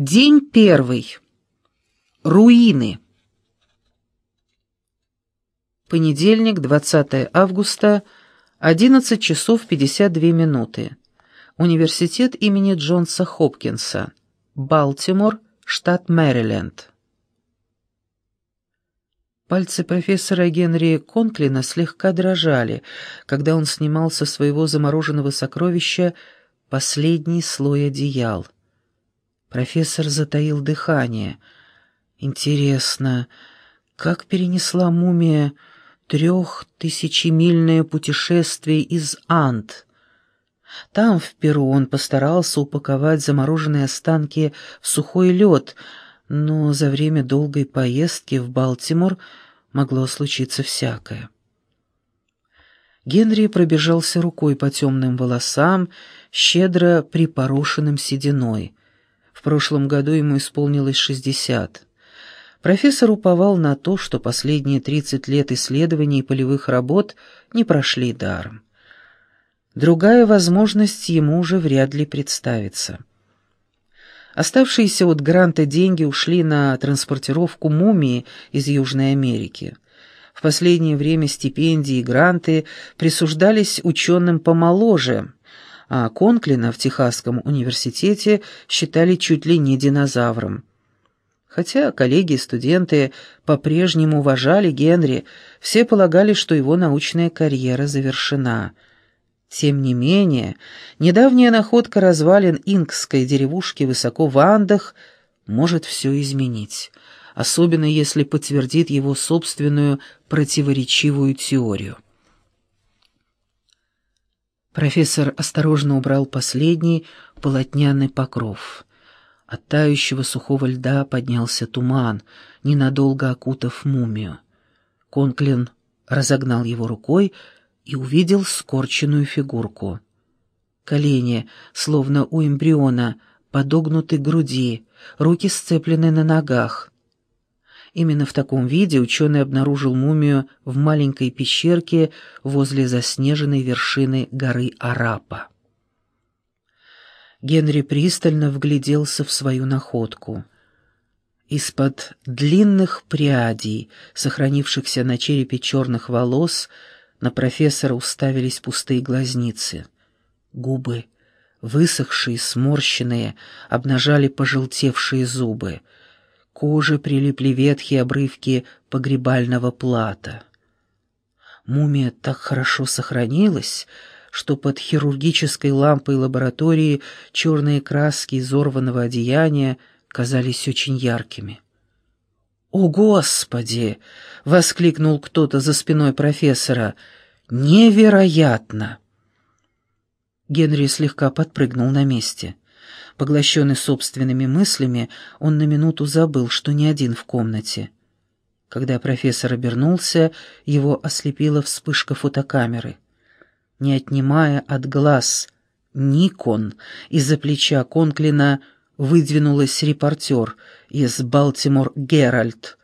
День первый. Руины. Понедельник, 20 августа, 11 часов 52 минуты. Университет имени Джонса Хопкинса. Балтимор, штат Мэриленд. Пальцы профессора Генри Конклина слегка дрожали, когда он снимал со своего замороженного сокровища последний слой одеял — Профессор затаил дыхание. Интересно, как перенесла мумия трехтысячемильное путешествие из Анд? Там, в Перу, он постарался упаковать замороженные останки в сухой лед, но за время долгой поездки в Балтимор могло случиться всякое. Генри пробежался рукой по темным волосам, щедро припорошенным сединой. В прошлом году ему исполнилось 60. Профессор уповал на то, что последние 30 лет исследований и полевых работ не прошли даром. Другая возможность ему уже вряд ли представится. Оставшиеся от гранта деньги ушли на транспортировку мумии из Южной Америки. В последнее время стипендии и гранты присуждались ученым помоложе – а Конклина в Техасском университете считали чуть ли не динозавром. Хотя коллеги и студенты по-прежнему уважали Генри, все полагали, что его научная карьера завершена. Тем не менее, недавняя находка развалин инкской деревушки высоко в Андах может все изменить, особенно если подтвердит его собственную противоречивую теорию. Профессор осторожно убрал последний полотняный покров. От тающего сухого льда поднялся туман, ненадолго окутав мумию. Конклин разогнал его рукой и увидел скорченную фигурку. Колени, словно у эмбриона, подогнуты к груди, руки сцеплены на ногах. Именно в таком виде ученый обнаружил мумию в маленькой пещерке возле заснеженной вершины горы Арапа. Генри пристально вгляделся в свою находку. Из-под длинных прядей, сохранившихся на черепе черных волос, на профессора уставились пустые глазницы. Губы, высохшие, сморщенные, обнажали пожелтевшие зубы — коже прилипли ветхие обрывки погребального плата. Мумия так хорошо сохранилась, что под хирургической лампой лаборатории черные краски изорванного одеяния казались очень яркими. «О, Господи!» — воскликнул кто-то за спиной профессора. «Невероятно!» Генри слегка подпрыгнул на месте. Поглощенный собственными мыслями, он на минуту забыл, что не один в комнате. Когда профессор обернулся, его ослепила вспышка фотокамеры. Не отнимая от глаз Никон, из-за плеча Конклина выдвинулась репортер из «Балтимор Геральт»,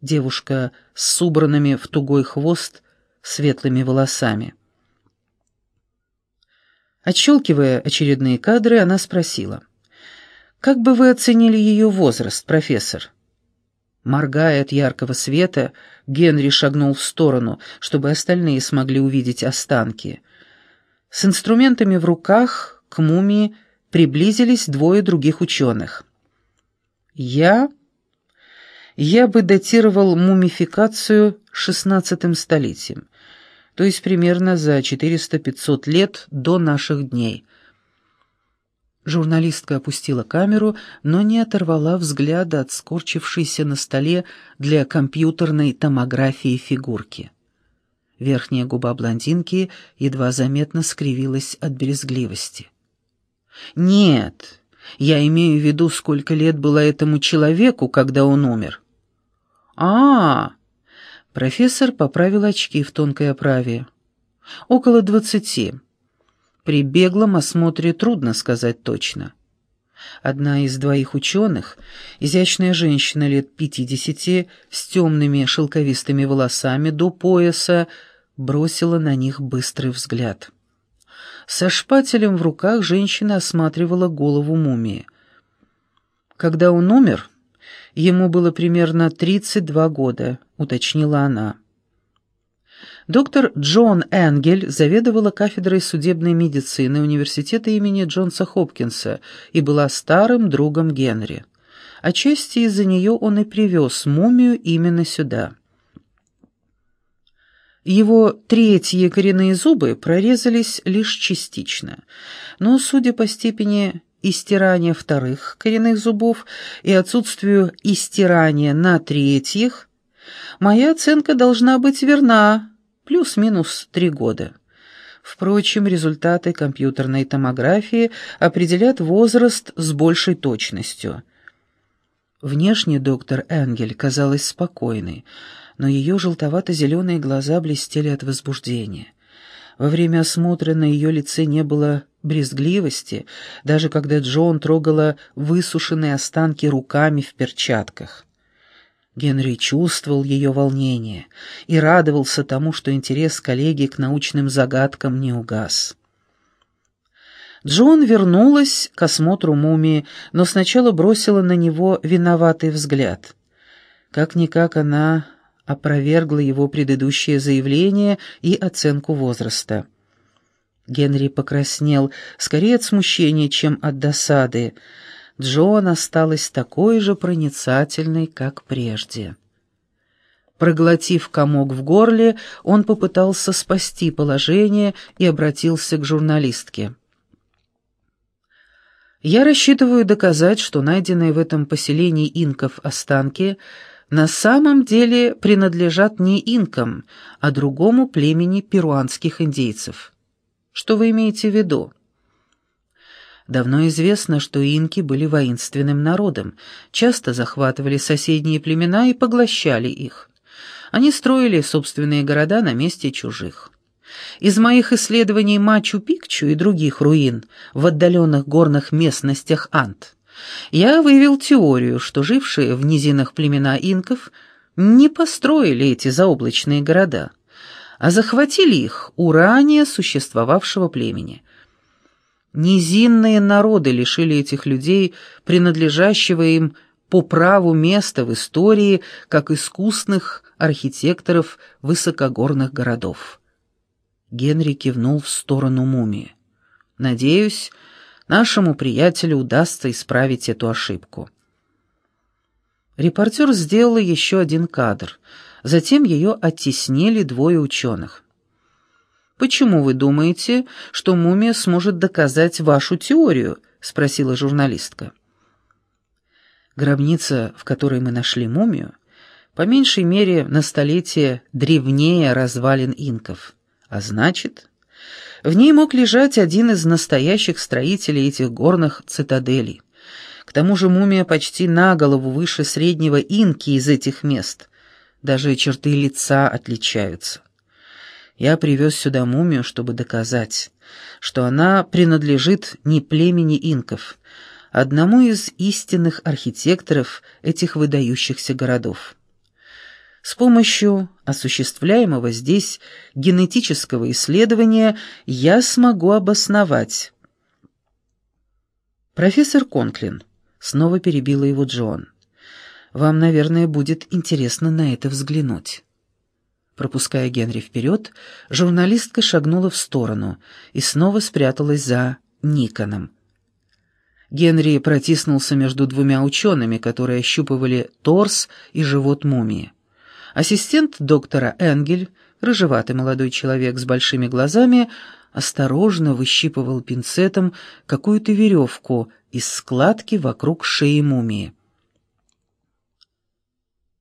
девушка с убранными в тугой хвост светлыми волосами. Отщелкивая очередные кадры, она спросила. «Как бы вы оценили ее возраст, профессор?» Моргая от яркого света, Генри шагнул в сторону, чтобы остальные смогли увидеть останки. С инструментами в руках к мумии приблизились двое других ученых. «Я...» «Я бы датировал мумификацию шестнадцатым столетием то есть примерно за 400-500 лет до наших дней. Журналистка опустила камеру, но не оторвала взгляда от скорчившейся на столе для компьютерной томографии фигурки. Верхняя губа блондинки едва заметно скривилась от брезгливости. «Нет, я имею в виду, сколько лет было этому человеку, когда он умер». «А, -а Профессор поправил очки в тонкой оправе. «Около двадцати. При беглом осмотре трудно сказать точно. Одна из двоих ученых, изящная женщина лет пятидесяти, с темными шелковистыми волосами до пояса, бросила на них быстрый взгляд. Со шпателем в руках женщина осматривала голову мумии. Когда он умер, ему было примерно 32 года, уточнила она. Доктор Джон Энгель заведовала кафедрой судебной медицины университета имени Джонса Хопкинса и была старым другом Генри. Отчасти из-за нее он и привез мумию именно сюда. Его третьи коренные зубы прорезались лишь частично, но, судя по степени истирания вторых коренных зубов и отсутствию истирания на третьих, моя оценка должна быть верна, плюс-минус три года. Впрочем, результаты компьютерной томографии определят возраст с большей точностью. Внешне доктор Энгель казалась спокойной, но ее желтовато-зеленые глаза блестели от возбуждения. Во время осмотра на ее лице не было брезгливости, даже когда Джон трогала высушенные останки руками в перчатках. Генри чувствовал ее волнение и радовался тому, что интерес коллеги к научным загадкам не угас. Джон вернулась к осмотру мумии, но сначала бросила на него виноватый взгляд. Как-никак она опровергла его предыдущее заявление и оценку возраста. Генри покраснел, скорее от смущения, чем от досады, Джоан осталась такой же проницательной, как прежде. Проглотив комок в горле, он попытался спасти положение и обратился к журналистке. «Я рассчитываю доказать, что найденные в этом поселении инков останки на самом деле принадлежат не инкам, а другому племени перуанских индейцев. Что вы имеете в виду?» Давно известно, что инки были воинственным народом, часто захватывали соседние племена и поглощали их. Они строили собственные города на месте чужих. Из моих исследований Мачу-Пикчу и других руин в отдаленных горных местностях Ант я выявил теорию, что жившие в низинах племена инков не построили эти заоблачные города, а захватили их у ранее существовавшего племени – Низинные народы лишили этих людей принадлежащего им по праву места в истории как искусных архитекторов высокогорных городов. Генри кивнул в сторону мумии. «Надеюсь, нашему приятелю удастся исправить эту ошибку». Репортер сделал еще один кадр. Затем ее оттеснили двое ученых. «Почему вы думаете, что мумия сможет доказать вашу теорию?» — спросила журналистка. Гробница, в которой мы нашли мумию, по меньшей мере на столетие древнее развалин инков. А значит, в ней мог лежать один из настоящих строителей этих горных цитаделей. К тому же мумия почти на голову выше среднего инки из этих мест. Даже черты лица отличаются. Я привез сюда мумию, чтобы доказать, что она принадлежит не племени инков, а одному из истинных архитекторов этих выдающихся городов. С помощью осуществляемого здесь генетического исследования я смогу обосновать. «Профессор Конклин», — снова перебила его Джон, — «вам, наверное, будет интересно на это взглянуть». Пропуская Генри вперед, журналистка шагнула в сторону и снова спряталась за Никоном. Генри протиснулся между двумя учеными, которые ощупывали торс и живот мумии. Ассистент доктора Энгель, рыжеватый молодой человек с большими глазами, осторожно выщипывал пинцетом какую-то веревку из складки вокруг шеи мумии.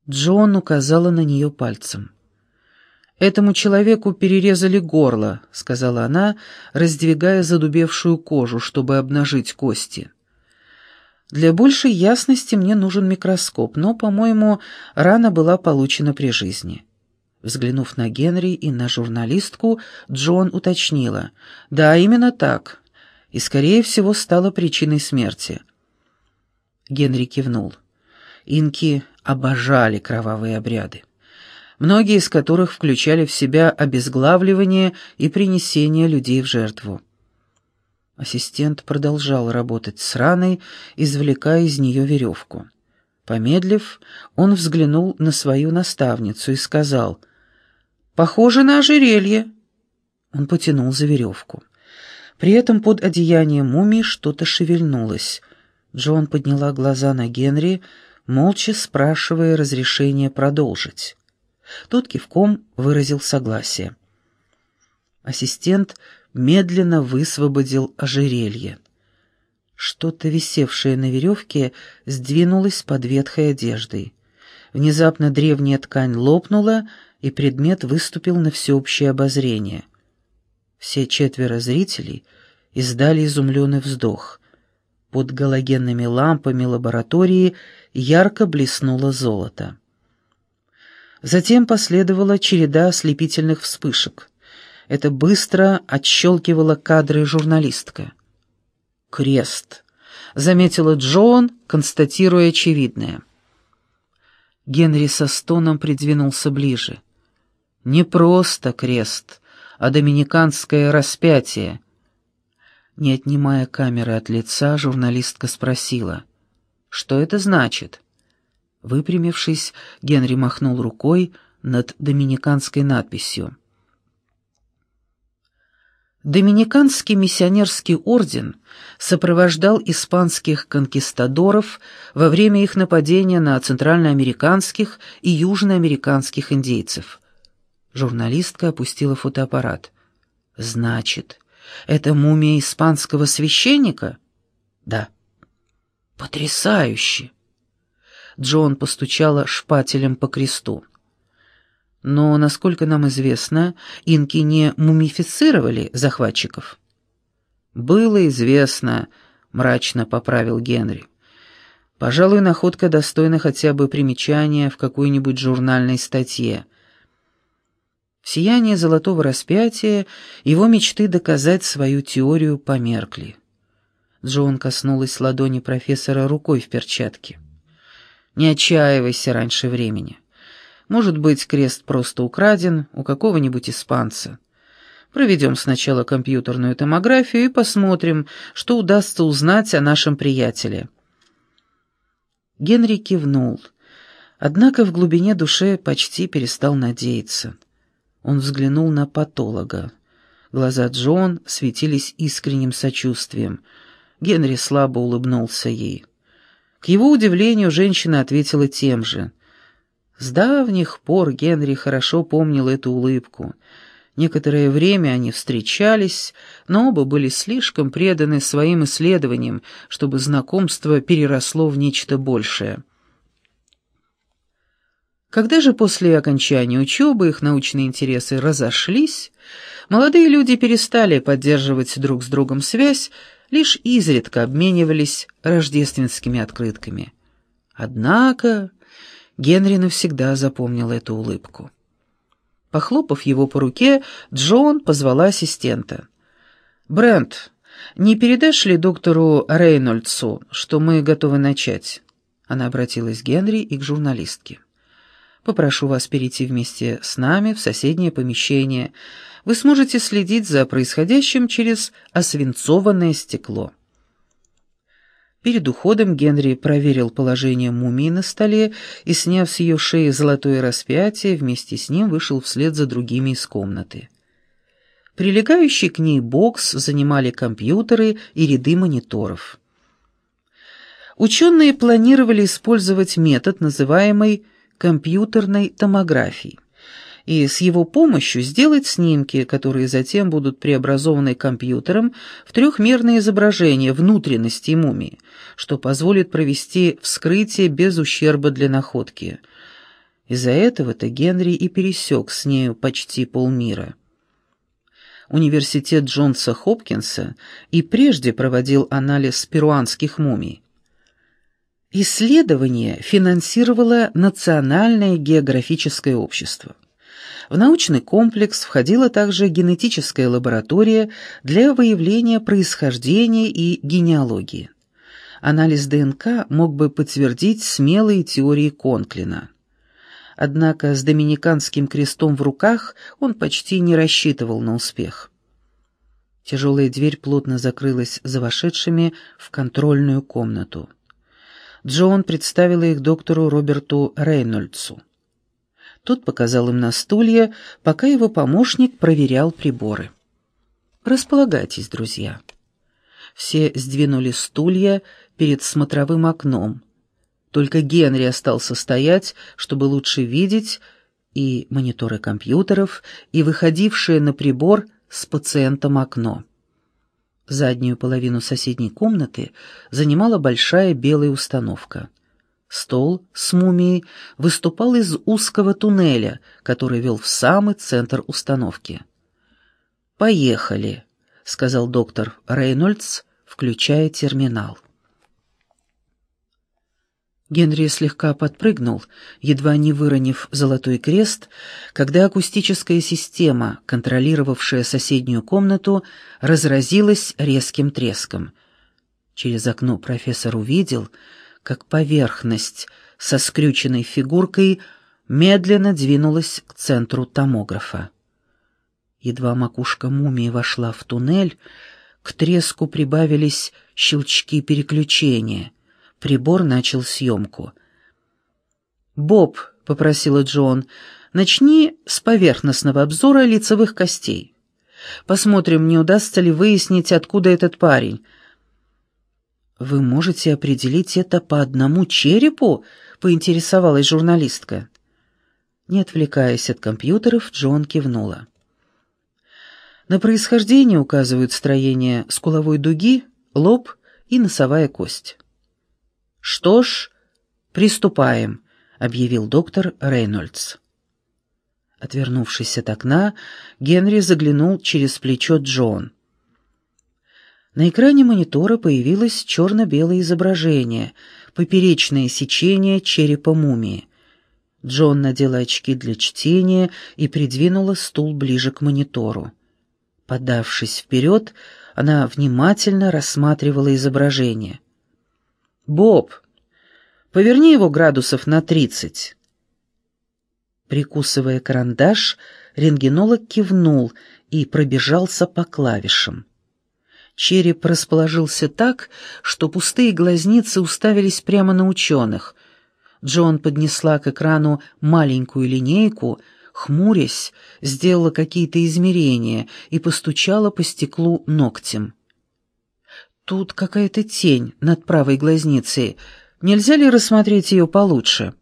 Джон указала на нее пальцем. «Этому человеку перерезали горло», — сказала она, раздвигая задубевшую кожу, чтобы обнажить кости. «Для большей ясности мне нужен микроскоп, но, по-моему, рана была получена при жизни». Взглянув на Генри и на журналистку, Джон уточнила. «Да, именно так. И, скорее всего, стала причиной смерти». Генри кивнул. Инки обожали кровавые обряды многие из которых включали в себя обезглавливание и принесение людей в жертву. Ассистент продолжал работать с раной, извлекая из нее веревку. Помедлив, он взглянул на свою наставницу и сказал, «Похоже на ожерелье». Он потянул за веревку. При этом под одеянием мумии что-то шевельнулось. Джон подняла глаза на Генри, молча спрашивая разрешения продолжить. Тот кивком выразил согласие. Ассистент медленно высвободил ожерелье. Что-то, висевшее на веревке, сдвинулось под ветхой одеждой. Внезапно древняя ткань лопнула, и предмет выступил на всеобщее обозрение. Все четверо зрителей издали изумленный вздох. Под галогенными лампами лаборатории ярко блеснуло золото. Затем последовала череда ослепительных вспышек. Это быстро отщелкивала кадры журналистка. «Крест», — заметила Джон, констатируя очевидное. Генри со стоном придвинулся ближе. «Не просто крест, а доминиканское распятие». Не отнимая камеры от лица, журналистка спросила, «Что это значит?» Выпрямившись, Генри махнул рукой над доминиканской надписью. Доминиканский миссионерский орден сопровождал испанских конкистадоров во время их нападения на центральноамериканских и южноамериканских индейцев. Журналистка опустила фотоаппарат. «Значит, это мумия испанского священника?» «Да». «Потрясающе!» Джон постучала шпателем по кресту. Но, насколько нам известно, инки не мумифицировали захватчиков. «Было известно», — мрачно поправил Генри. «Пожалуй, находка достойна хотя бы примечания в какой-нибудь журнальной статье». Сияние золотого распятия, его мечты доказать свою теорию померкли. Джон коснулась ладони профессора рукой в перчатке. Не отчаивайся раньше времени. Может быть, крест просто украден у какого-нибудь испанца. Проведем сначала компьютерную томографию и посмотрим, что удастся узнать о нашем приятеле». Генри кивнул, однако в глубине души почти перестал надеяться. Он взглянул на патолога. Глаза Джон светились искренним сочувствием. Генри слабо улыбнулся ей. К его удивлению, женщина ответила тем же. С давних пор Генри хорошо помнил эту улыбку. Некоторое время они встречались, но оба были слишком преданы своим исследованиям, чтобы знакомство переросло в нечто большее. Когда же после окончания учебы их научные интересы разошлись, молодые люди перестали поддерживать друг с другом связь, лишь изредка обменивались рождественскими открытками. Однако Генри навсегда запомнил эту улыбку. Похлопав его по руке, Джон позвала ассистента. «Брент, не передашь ли доктору Рейнольдсу, что мы готовы начать?» Она обратилась к Генри и к журналистке. «Попрошу вас перейти вместе с нами в соседнее помещение вы сможете следить за происходящим через освинцованное стекло. Перед уходом Генри проверил положение мумии на столе и, сняв с ее шеи золотое распятие, вместе с ним вышел вслед за другими из комнаты. Прилегающий к ней бокс занимали компьютеры и ряды мониторов. Ученые планировали использовать метод, называемый компьютерной томографией и с его помощью сделать снимки, которые затем будут преобразованы компьютером в трехмерное изображение внутренности мумии, что позволит провести вскрытие без ущерба для находки. Из-за этого-то Генри и пересек с нею почти полмира. Университет Джонса Хопкинса и прежде проводил анализ перуанских мумий. Исследование финансировало Национальное географическое общество. В научный комплекс входила также генетическая лаборатория для выявления происхождения и генеалогии. Анализ ДНК мог бы подтвердить смелые теории Конклина. Однако с доминиканским крестом в руках он почти не рассчитывал на успех. Тяжелая дверь плотно закрылась за вошедшими в контрольную комнату. Джон представила их доктору Роберту Рейнольдсу. Тот показал им на стулья, пока его помощник проверял приборы. «Располагайтесь, друзья». Все сдвинули стулья перед смотровым окном. Только Генри остался стоять, чтобы лучше видеть и мониторы компьютеров, и выходившее на прибор с пациентом окно. Заднюю половину соседней комнаты занимала большая белая установка. Стол с мумией выступал из узкого туннеля, который вел в самый центр установки. «Поехали», — сказал доктор Рейнольдс, включая терминал. Генри слегка подпрыгнул, едва не выронив золотой крест, когда акустическая система, контролировавшая соседнюю комнату, разразилась резким треском. Через окно профессор увидел, как поверхность со скрюченной фигуркой медленно двинулась к центру томографа. Едва макушка мумии вошла в туннель, к треску прибавились щелчки переключения — Прибор начал съемку. «Боб», — попросила Джон, — «начни с поверхностного обзора лицевых костей. Посмотрим, не удастся ли выяснить, откуда этот парень». «Вы можете определить это по одному черепу?» — поинтересовалась журналистка. Не отвлекаясь от компьютеров, Джон кивнула. На происхождение указывают строение скуловой дуги, лоб и носовая кость. «Что ж, приступаем», — объявил доктор Рейнольдс. Отвернувшись от окна, Генри заглянул через плечо Джон. На экране монитора появилось черно-белое изображение, поперечное сечение черепа мумии. Джон надела очки для чтения и придвинула стул ближе к монитору. Подавшись вперед, она внимательно рассматривала изображение. «Боб, поверни его градусов на тридцать». Прикусывая карандаш, рентгенолог кивнул и пробежался по клавишам. Череп расположился так, что пустые глазницы уставились прямо на ученых. Джон поднесла к экрану маленькую линейку, хмурясь, сделала какие-то измерения и постучала по стеклу ногтем. Тут какая-то тень над правой глазницей. Нельзя ли рассмотреть ее получше?»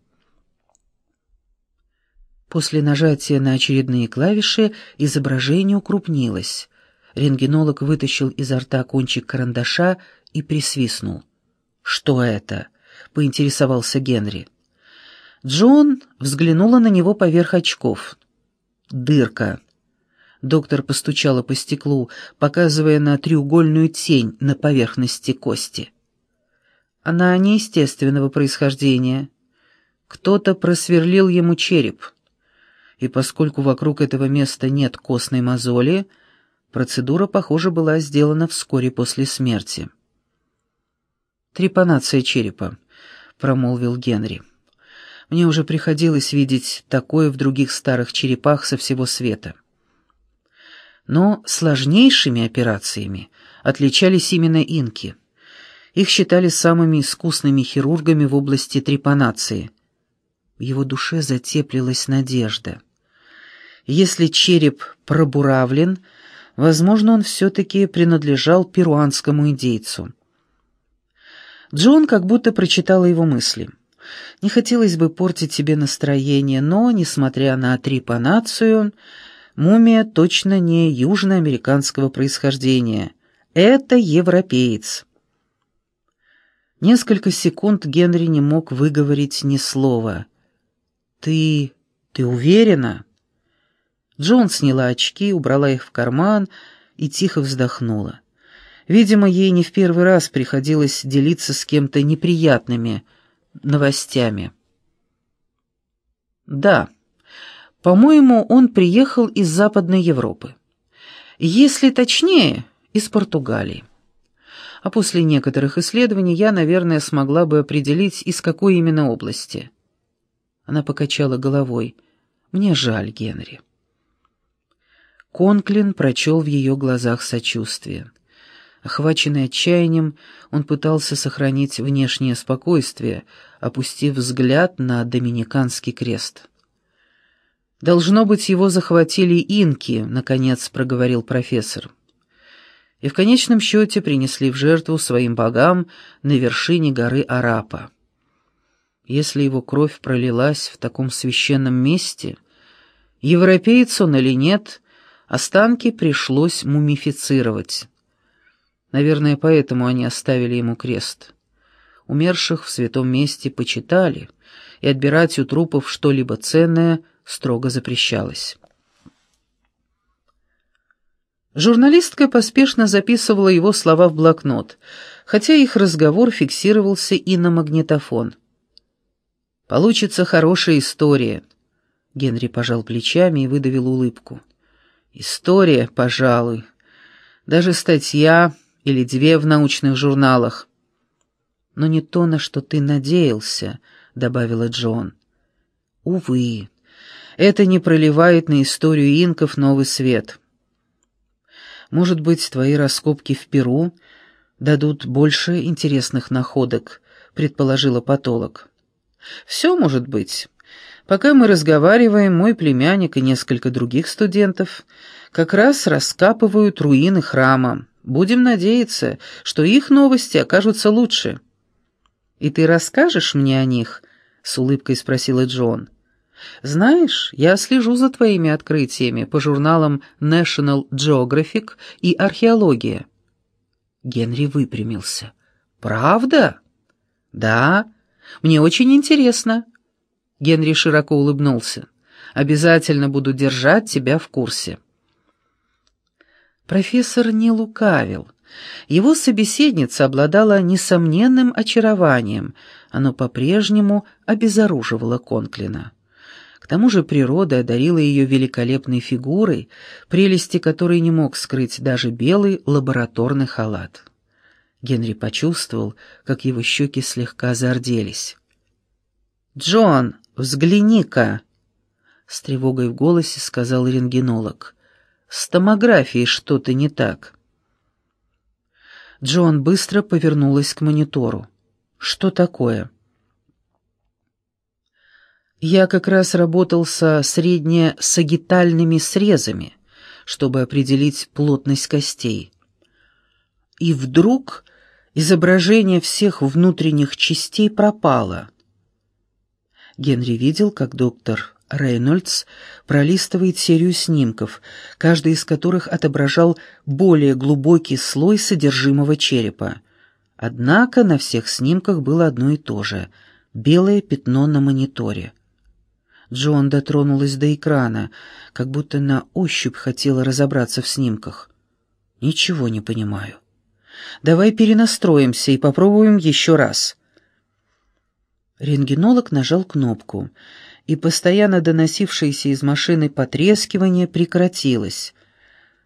После нажатия на очередные клавиши изображение укрупнилось. Рентгенолог вытащил изо рта кончик карандаша и присвистнул. «Что это?» — поинтересовался Генри. Джон взглянула на него поверх очков. «Дырка. Доктор постучала по стеклу, показывая на треугольную тень на поверхности кости. Она неестественного происхождения. Кто-то просверлил ему череп. И поскольку вокруг этого места нет костной мозоли, процедура, похоже, была сделана вскоре после смерти. «Трепанация черепа», — промолвил Генри. «Мне уже приходилось видеть такое в других старых черепах со всего света». Но сложнейшими операциями отличались именно инки. Их считали самыми искусными хирургами в области трепанации. В его душе затеплилась надежда. Если череп пробуравлен, возможно, он все-таки принадлежал перуанскому индейцу. Джон как будто прочитала его мысли. Не хотелось бы портить себе настроение, но, несмотря на трепанацию, Мумия точно не южноамериканского происхождения. Это европеец. Несколько секунд Генри не мог выговорить ни слова. «Ты... ты уверена?» Джон сняла очки, убрала их в карман и тихо вздохнула. Видимо, ей не в первый раз приходилось делиться с кем-то неприятными новостями. «Да». По-моему, он приехал из Западной Европы. Если точнее, из Португалии. А после некоторых исследований я, наверное, смогла бы определить, из какой именно области. Она покачала головой. Мне жаль, Генри. Конклин прочел в ее глазах сочувствие. Охваченный отчаянием, он пытался сохранить внешнее спокойствие, опустив взгляд на доминиканский крест. «Должно быть, его захватили инки», — наконец проговорил профессор. «И в конечном счете принесли в жертву своим богам на вершине горы Арапа. Если его кровь пролилась в таком священном месте, европеец он или нет, останки пришлось мумифицировать. Наверное, поэтому они оставили ему крест. Умерших в святом месте почитали, и отбирать у трупов что-либо ценное — строго запрещалось. Журналистка поспешно записывала его слова в блокнот, хотя их разговор фиксировался и на магнитофон. «Получится хорошая история», — Генри пожал плечами и выдавил улыбку. «История, пожалуй. Даже статья или две в научных журналах». «Но не то, на что ты надеялся», — добавила Джон. «Увы, это не проливает на историю инков новый свет. Может быть, твои раскопки в Перу дадут больше интересных находок, предположила потолок. Все может быть. Пока мы разговариваем, мой племянник и несколько других студентов как раз раскапывают руины храма. Будем надеяться, что их новости окажутся лучше. «И ты расскажешь мне о них?» — с улыбкой спросила Джон. Знаешь, я слежу за твоими открытиями по журналам National Geographic и Археология. Генри выпрямился. Правда? Да. Мне очень интересно. Генри широко улыбнулся. Обязательно буду держать тебя в курсе. Профессор не лукавил. Его собеседница обладала несомненным очарованием, оно по-прежнему обезоруживало Конклина. К тому же природа одарила ее великолепной фигурой, прелести которой не мог скрыть даже белый лабораторный халат. Генри почувствовал, как его щеки слегка зарделись. «Джон, взгляни-ка!» С тревогой в голосе сказал рентгенолог. «С томографией что-то не так». Джон быстро повернулась к монитору. «Что такое?» Я как раз работал со среднесагитальными срезами, чтобы определить плотность костей. И вдруг изображение всех внутренних частей пропало. Генри видел, как доктор Рейнольдс пролистывает серию снимков, каждый из которых отображал более глубокий слой содержимого черепа. Однако на всех снимках было одно и то же — белое пятно на мониторе. Джон дотронулась до экрана, как будто на ощупь хотела разобраться в снимках. «Ничего не понимаю. Давай перенастроимся и попробуем еще раз». Рентгенолог нажал кнопку, и постоянно доносившееся из машины потрескивание прекратилось.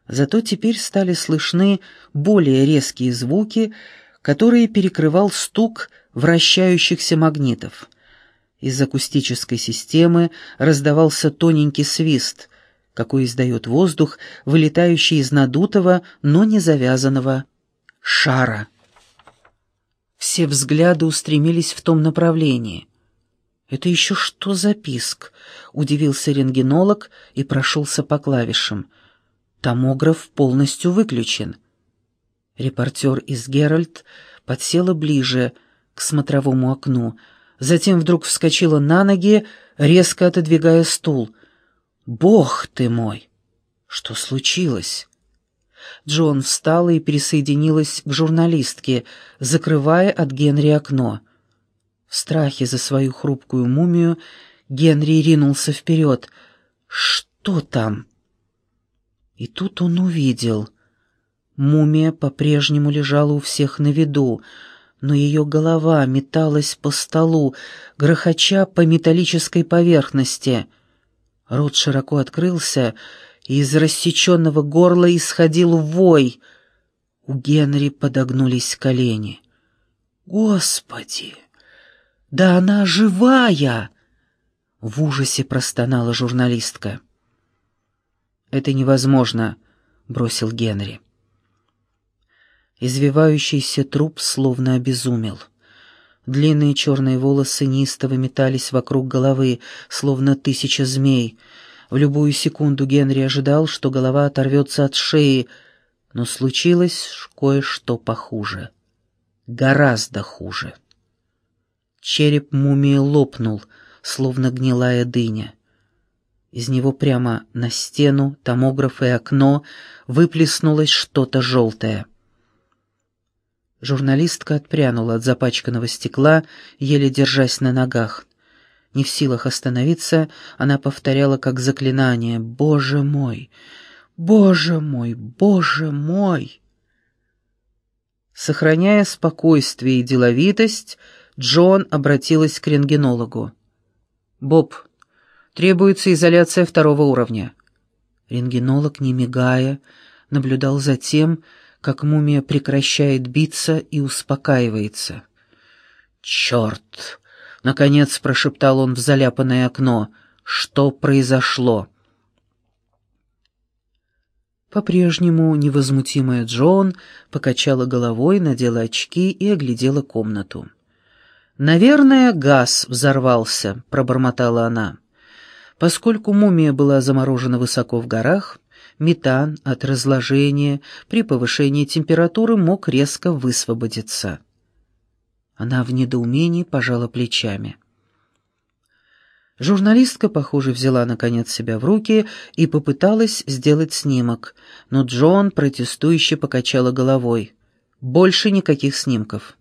Зато теперь стали слышны более резкие звуки, которые перекрывал стук вращающихся магнитов. Из акустической системы раздавался тоненький свист, какой издает воздух, вылетающий из надутого, но не завязанного шара. Все взгляды устремились в том направлении. «Это еще что за писк?» — удивился рентгенолог и прошелся по клавишам. «Томограф полностью выключен». Репортер из «Геральт» подсела ближе к смотровому окну — затем вдруг вскочила на ноги, резко отодвигая стул. «Бог ты мой! Что случилось?» Джон встала и присоединилась к журналистке, закрывая от Генри окно. В страхе за свою хрупкую мумию Генри ринулся вперед. «Что там?» И тут он увидел. Мумия по-прежнему лежала у всех на виду, но ее голова металась по столу, грохоча по металлической поверхности. Рот широко открылся, и из рассеченного горла исходил вой. У Генри подогнулись колени. «Господи! Да она живая!» В ужасе простонала журналистка. «Это невозможно», — бросил Генри. Извивающийся труп словно обезумел. Длинные черные волосы неистово метались вокруг головы, словно тысяча змей. В любую секунду Генри ожидал, что голова оторвется от шеи, но случилось кое-что похуже. Гораздо хуже. Череп мумии лопнул, словно гнилая дыня. Из него прямо на стену, томограф и окно выплеснулось что-то желтое. Журналистка отпрянула от запачканного стекла, еле держась на ногах. Не в силах остановиться, она повторяла как заклинание «Боже мой! Боже мой! Боже мой!» Сохраняя спокойствие и деловитость, Джон обратилась к рентгенологу. «Боб, требуется изоляция второго уровня». Рентгенолог, не мигая, наблюдал за тем, как мумия прекращает биться и успокаивается. «Черт!» — наконец прошептал он в заляпанное окно. «Что произошло?» По-прежнему невозмутимая Джон покачала головой, надела очки и оглядела комнату. «Наверное, газ взорвался», — пробормотала она. Поскольку мумия была заморожена высоко в горах, метан от разложения при повышении температуры мог резко высвободиться. Она в недоумении пожала плечами. Журналистка, похоже, взяла наконец себя в руки и попыталась сделать снимок, но Джон протестующе покачала головой. «Больше никаких снимков».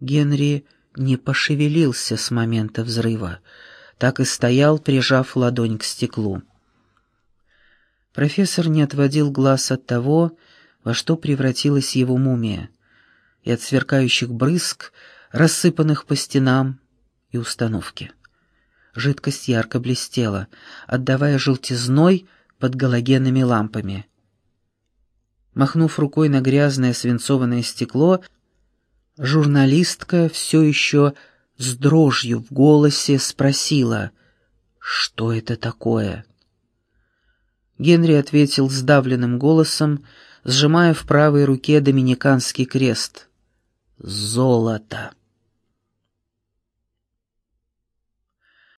Генри не пошевелился с момента взрыва, так и стоял, прижав ладонь к стеклу. Профессор не отводил глаз от того, во что превратилась его мумия, и от сверкающих брызг, рассыпанных по стенам и установке. Жидкость ярко блестела, отдавая желтизной под галогенными лампами. Махнув рукой на грязное свинцованное стекло, журналистка все еще с дрожью в голосе спросила, «Что это такое?» Генри ответил сдавленным голосом, сжимая в правой руке доминиканский крест. «Золото!»